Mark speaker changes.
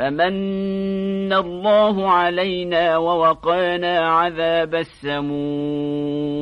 Speaker 1: فمن الله علينا ووقانا عذاب السموم.